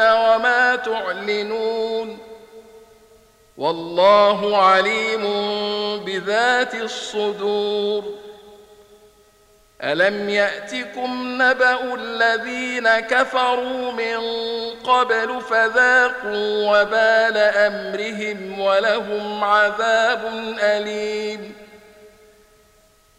وما تعلنون والله عليم بذات الصدور الم ياتكم نبا الذين كفروا من قبل فذاقوا وبال امرهم ولهم عذاب اليم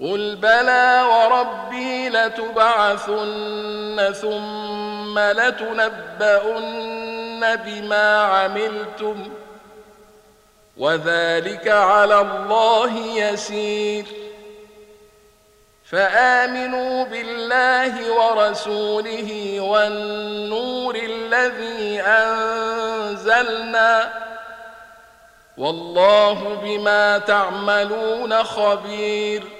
قل بلى وربي لتبعثن ثم لتنبؤن بما عملتم وذلك على الله يسير فامنوا بالله ورسوله والنور الذي انزلنا والله بما تعملون خبير